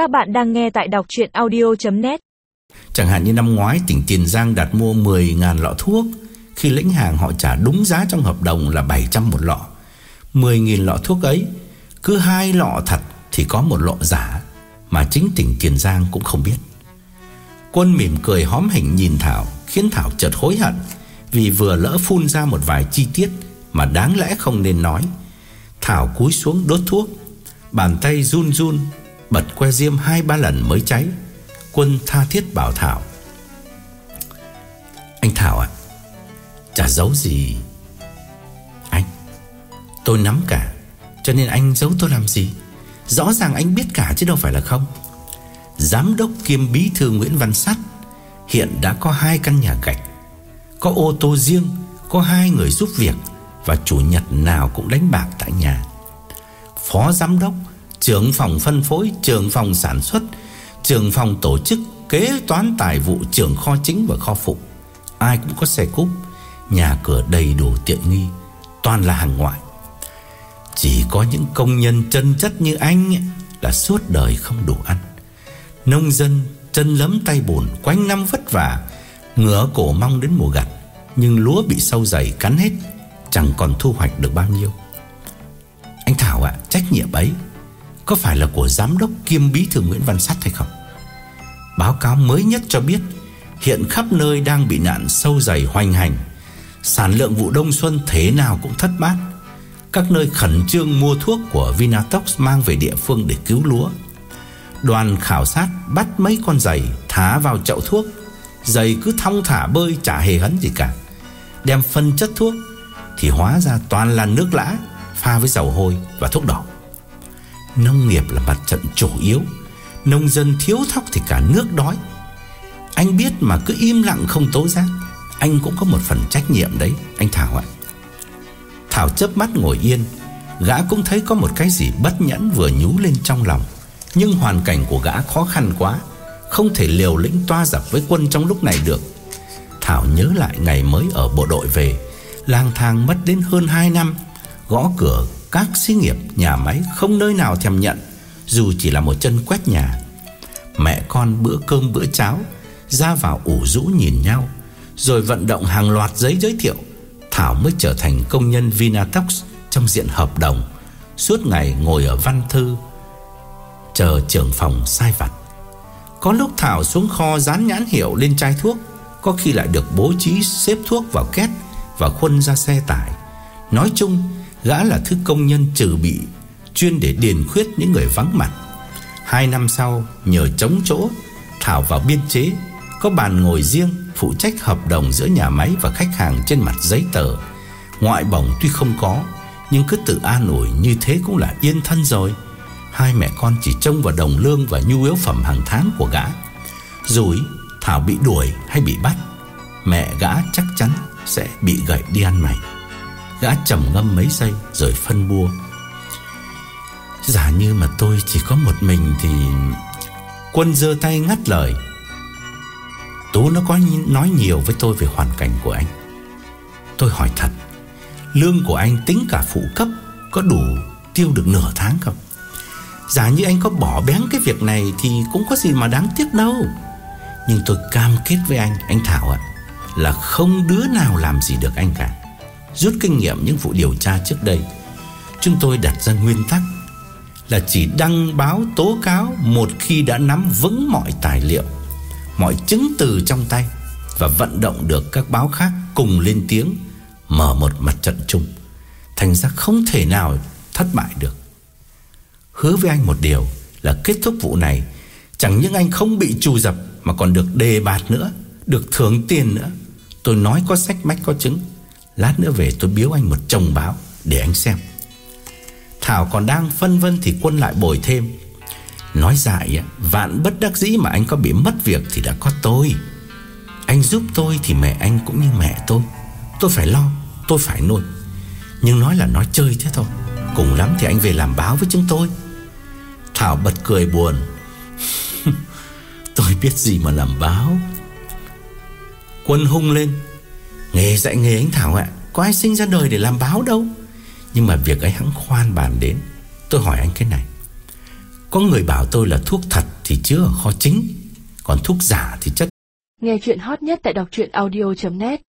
Các bạn đang nghe tại đọc chuyện audio.net Chẳng hạn như năm ngoái, tỉnh Tiền Giang đặt mua 10.000 lọ thuốc. Khi lĩnh hàng, họ trả đúng giá trong hợp đồng là 700 một lọ. 10.000 lọ thuốc ấy, Cứ hai lọ thật thì có một lọ giả, Mà chính tỉnh Tiền Giang cũng không biết. Quân mỉm cười hóm hình nhìn Thảo, Khiến Thảo chợt hối hận, Vì vừa lỡ phun ra một vài chi tiết Mà đáng lẽ không nên nói. Thảo cúi xuống đốt thuốc, Bàn tay run run Bật que diêm hai ba lần mới cháy. Quân tha thiết bảo Thảo. Anh Thảo ạ, Chả giấu gì Anh. Tôi nắm cả, Cho nên anh giấu tôi làm gì? Rõ ràng anh biết cả chứ đâu phải là không. Giám đốc kiêm bí thư Nguyễn Văn Sắt Hiện đã có hai căn nhà gạch. Có ô tô riêng, Có hai người giúp việc Và chủ nhật nào cũng đánh bạc tại nhà. Phó giám đốc Trưởng phòng phân phối Trưởng phòng sản xuất Trưởng phòng tổ chức Kế toán tài vụ Trưởng kho chính và kho phụ. Ai cũng có xe cúp Nhà cửa đầy đủ tiện nghi Toàn là hàng ngoại. Chỉ có những công nhân chân chất như anh ấy, Là suốt đời không đủ ăn. Nông dân chân lấm tay bùn Quanh năm vất vả Ngửa cổ mong đến mùa gặt. Nhưng lúa bị sâu dày cắn hết Chẳng còn thu hoạch được bao nhiêu. Anh Thảo ạ Trách nhiệm ấy. Có phải là của giám đốc kiêm bí thư Nguyễn Văn Sắt hay không? Báo cáo mới nhất cho biết, Hiện khắp nơi đang bị nạn sâu dày hoành hành. Sản lượng vụ đông xuân thế nào cũng thất bát. Các nơi khẩn trương mua thuốc của Vinatox mang về địa phương để cứu lúa. Đoàn khảo sát bắt mấy con giày thả vào chậu thuốc. Giày cứ thong thả bơi chả hề hấn gì cả. Đem phân chất thuốc Thì hóa ra toàn là nước lã, Pha với dầu hôi và thuốc đỏ. Nông nghiệp là mặt trận chủ yếu, Nông dân thiếu thóc thì cả nước đói. Anh biết mà cứ im lặng không tố giác, Anh cũng có một phần trách nhiệm đấy, Anh Thảo ạ. Thảo chớp mắt ngồi yên, Gã cũng thấy có một cái gì bất nhẫn vừa nhú lên trong lòng. Nhưng hoàn cảnh của gã khó khăn quá, Không thể liều lĩnh toa dập với quân trong lúc này được. Thảo nhớ lại ngày mới ở bộ đội về, Lang thang mất đến hơn 2 năm Gõ cửa các xí nghiệp, nhà máy Không nơi nào thèm nhận Dù chỉ là một chân quét nhà. Mẹ con bữa cơm bữa cháo Ra vào ủ rũ nhìn nhau Rồi vận động hàng loạt giấy giới thiệu. Thảo mới trở thành công nhân Vinatox Trong diện hợp đồng Suốt ngày ngồi ở văn thư Chờ trưởng phòng sai vặt. Có lúc Thảo xuống kho dán nhãn hiệu lên chai thuốc Có khi lại được bố trí xếp thuốc vào két Và khuân ra xe tải. Nói chung, Gã là thứ công nhân trừ bị, Chuyên để điền khuyết những người vắng mặt. Hai năm sau, Nhờ chống chỗ, Thảo vào biên chế, Có bàn ngồi riêng, Phụ trách hợp đồng giữa nhà máy và khách hàng trên mặt giấy tờ. Ngoại bổng tuy không có, Nhưng cứ tự an ủi như thế cũng là yên thân rồi. Hai mẹ con chỉ trông vào đồng lương và nhu yếu phẩm hàng tháng của gã. Rồi, Thảo bị đuổi hay bị bắt, Mẹ gã chắc chắn sẽ bị gậy đi ăn mày. Gã trầm ngâm mấy giây rồi phân bua. Giả như mà tôi chỉ có một mình thì Quân giơ tay ngắt lời. Tú nó có nói nhiều với tôi về hoàn cảnh của anh. Tôi hỏi thật, Lương của anh tính cả phụ cấp Có đủ tiêu được nửa tháng không? Giả như anh có bỏ bén cái việc này Thì cũng có gì mà đáng tiếc đâu. Nhưng tôi cam kết với anh Anh Thảo ạ, Là không đứa nào làm gì được anh cả. Rút kinh nghiệm những vụ điều tra trước đây. Chúng tôi đặt ra nguyên tắc Là chỉ đăng báo tố cáo Một khi đã nắm vững mọi tài liệu, Mọi chứng từ trong tay Và vận động được các báo khác Cùng lên tiếng, Mở một mặt trận chung. Thành ra không thể nào thất bại được. Hứa với anh một điều Là kết thúc vụ này, Chẳng những anh không bị trù dập Mà còn được đề bạt nữa, Được thưởng tiền nữa. Tôi nói có sách mách có chứng. Lát nữa về tôi biếu anh một chồng báo Để anh xem. Thảo còn đang phân vân thì quân lại bồi thêm. Nói dại Vạn bất đắc dĩ mà anh có bị mất việc Thì đã có tôi. Anh giúp tôi thì mẹ anh cũng như mẹ tôi. Tôi phải lo, Tôi phải nuôi. Nhưng nói là nói chơi thế thôi. Cùng lắm thì anh về làm báo với chúng tôi. Thảo bật cười buồn. Tôi biết gì mà làm báo. Quân hung lên. Nghề dạy nghề anh Thảo ạ. Có ai sinh ra đời để làm báo đâu. Nhưng mà việc ấy hắn khoan bàn đến. Tôi hỏi anh cái này. Có người bảo tôi là thuốc thật Thì chứa ở kho chính, Còn thuốc giả thì chất. Nghe chuyện hot nhất tại đọc audio.net